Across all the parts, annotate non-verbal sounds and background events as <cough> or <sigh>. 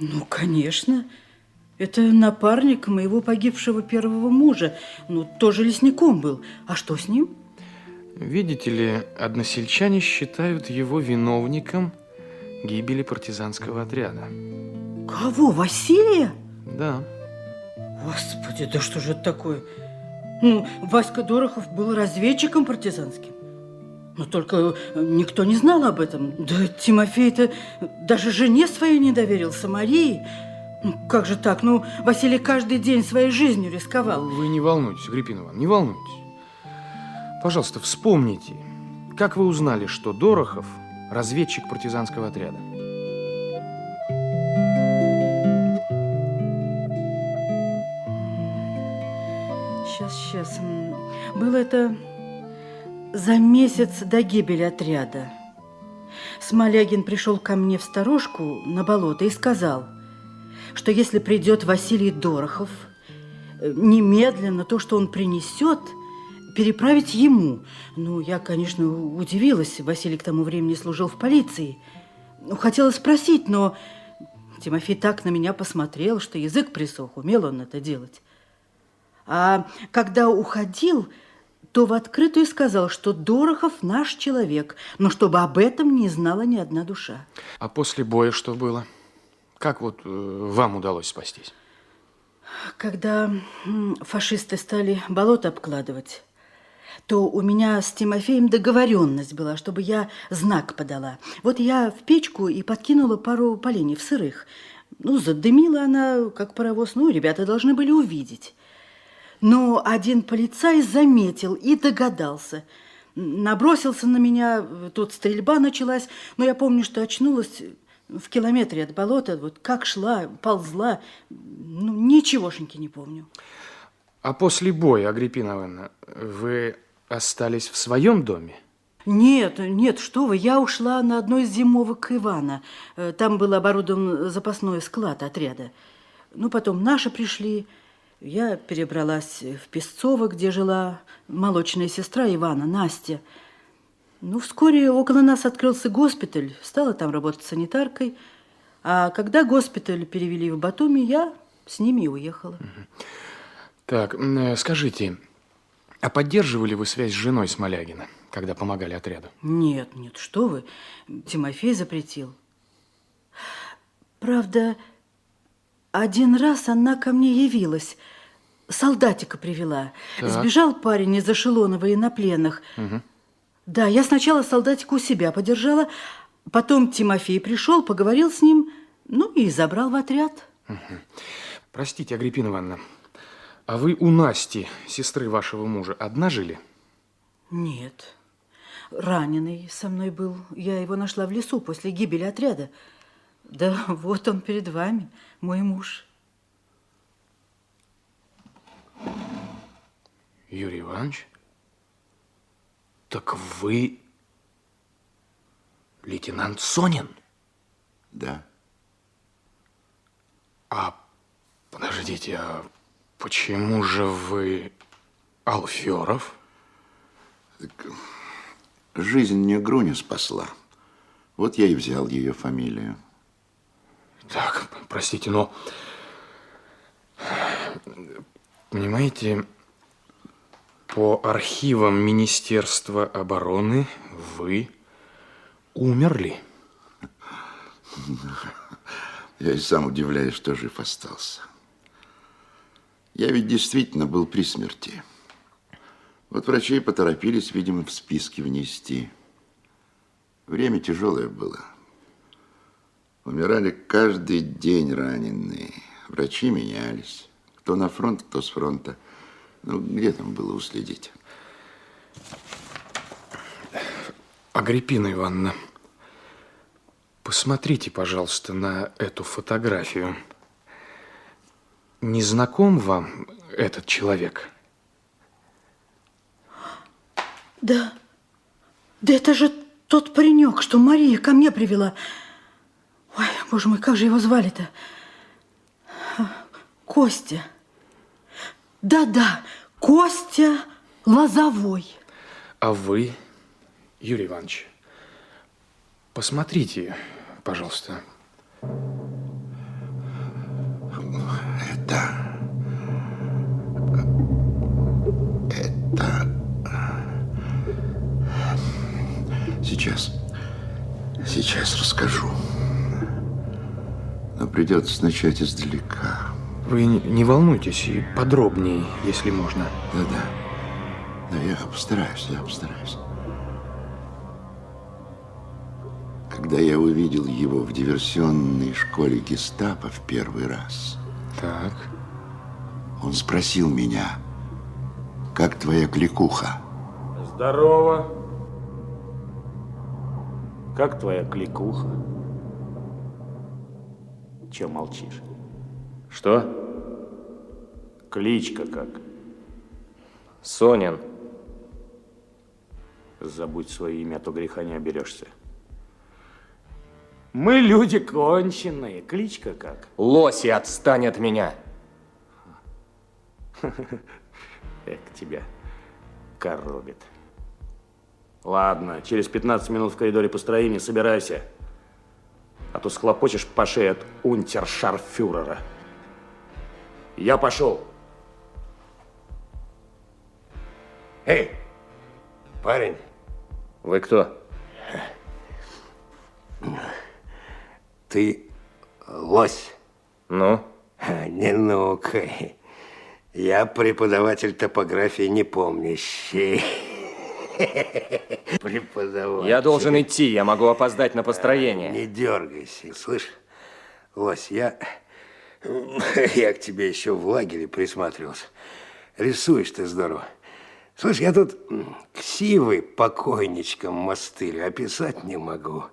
Ну, конечно. Это напарник моего погибшего первого мужа. Ну, тоже лесником был. А что с ним? Видите ли, односельчане считают его виновником гибели партизанского отряда. Кого? Василия? Да. Господи, да что же это такое? Ну, Васька Дорохов был разведчиком партизанским. Но только никто не знал об этом. Да Тимофей-то даже жене своей не доверился, Марии. Ну, как же так? Ну, Василий каждый день своей жизнью рисковал. Вы не волнуйтесь, Агриппина Ивановна, не волнуйтесь. Пожалуйста, вспомните, как вы узнали, что Дорохов – разведчик партизанского отряда? Сейчас, сейчас. Было это за месяц до гибели отряда. Смолягин пришел ко мне в сторожку на болото и сказал, что если придет Василий Дорохов, э, немедленно то, что он принесет, переправить ему. Ну, я, конечно, удивилась. Василий к тому времени служил в полиции. Ну, хотела спросить, но Тимофей так на меня посмотрел, что язык присох. Умел он это делать. А когда уходил, то в открытую сказал, что Дорохов наш человек, но чтобы об этом не знала ни одна душа. А после боя что было? Как вот э, вам удалось спастись? Когда фашисты стали болото обкладывать, то у меня с Тимофеем договоренность была, чтобы я знак подала. Вот я в печку и подкинула пару поленьев сырых. Ну, задымила она, как паровоз, ну, ребята должны были увидеть. Но один полицай заметил и догадался. Набросился на меня, тут стрельба началась, но я помню, что очнулась в километре от болота, вот как шла, ползла, ну, ничегошеньки не помню. А после боя, Агриппина Ивановна, вы остались в своем доме? Нет, нет, что вы, я ушла на одной из зимовок Ивана. Э, там был оборудован запасной склад отряда. Ну, потом наши пришли, я перебралась в Песцово, где жила молочная сестра Ивана, Настя. Ну, вскоре около нас открылся госпиталь, стала там работать санитаркой. А когда госпиталь перевели в Батуми, я с ними уехала. Так, э, скажите, а поддерживали вы связь с женой Смолягина, когда помогали отряду? Нет, нет, что вы, Тимофей запретил. Правда, один раз она ко мне явилась, солдатика привела. Так. Сбежал парень из эшелона военнопленных. Угу. Да, я сначала солдатика у себя подержала, потом Тимофей пришел, поговорил с ним, ну и забрал в отряд. Угу. Простите, Агриппина Ивановна, а вы у Насти, сестры вашего мужа, одна жили? Нет, раненый со мной был. Я его нашла в лесу после гибели отряда. Да <laughs> вот он перед вами, мой муж. Юрий Иванович? Так вы лейтенант Сонин? Да. А подождите, а почему же вы Алферов? Так, жизнь мне Груня спасла. Вот я и взял ее фамилию. Так, простите, но... Понимаете, по архивам Министерства обороны вы умерли. Я и сам удивляюсь, что жив остался. Я ведь действительно был при смерти. Вот врачи поторопились, видимо, в списки внести. Время тяжелое было. Умирали каждый день раненые. Врачи менялись. Кто на фронт, кто с фронта. Ну, где там было уследить? Агриппина Ивановна, посмотрите, пожалуйста, на эту фотографию. Не знаком вам этот человек? Да, да это же тот паренек, что Мария ко мне привела. Боже мой, как же его звали-то? Костя. Да-да, Костя Лозовой. А вы, Юрий Иванович, посмотрите, пожалуйста. Это... Это... Сейчас... Сейчас расскажу. Но придется начать издалека. Вы не, волнуйтесь и подробнее, если можно. Да-да. Да, я постараюсь, я постараюсь. Когда я увидел его в диверсионной школе гестапо в первый раз, Так. он спросил меня, как твоя кликуха? Здорово. Как твоя кликуха? Че молчишь? Что? Кличка как? Сонин. Забудь свое имя, а то греха не оберешься. Мы люди конченые. Кличка как? Лоси, отстань от меня. Эх, тебя коробит. Ладно, через 15 минут в коридоре построения собирайся. А то схлопочешь по шее от унтершарфюрера. Я пошел. Эй, парень, Вы кто? ты лось. Ну? Не ну-ка. Я преподаватель топографии непомнящий. <laughs> Преподаватель. Я должен идти, я могу опоздать на построение. Не дергайся. Слышь, лось, я... Я к тебе еще в лагере присматривался. Рисуешь ты здорово. Слышь, я тут ксивы покойничком мастырю описать не могу.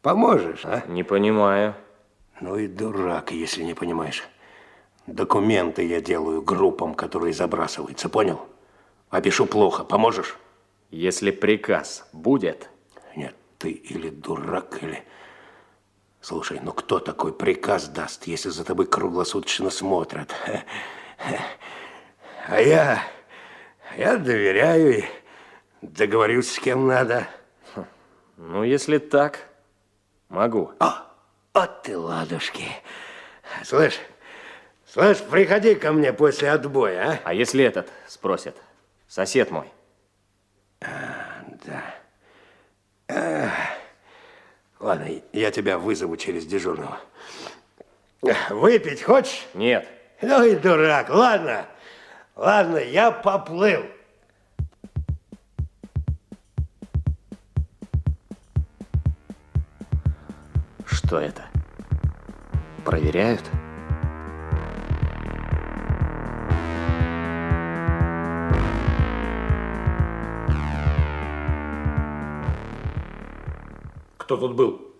Поможешь, а? Не понимаю. Ну и дурак, если не понимаешь. Документы я делаю группам, которые забрасываются, понял? А пишу плохо, поможешь? Если приказ будет, Нет, ты или дурак, или... Слушай, ну кто такой приказ даст, если за тобой круглосуточно смотрят? А я... Я доверяю и договорюсь с кем надо. ну если так, могу. О, вот ты ладушки. Слышь, слышь, приходи ко мне после отбоя, а? А если этот спросит? Сосед мой. Ладно, я тебя вызову через дежурного. Выпить хочешь? Нет. Ну и дурак. Ладно, ладно, я поплыл. Что это? Проверяют? Кто тут был?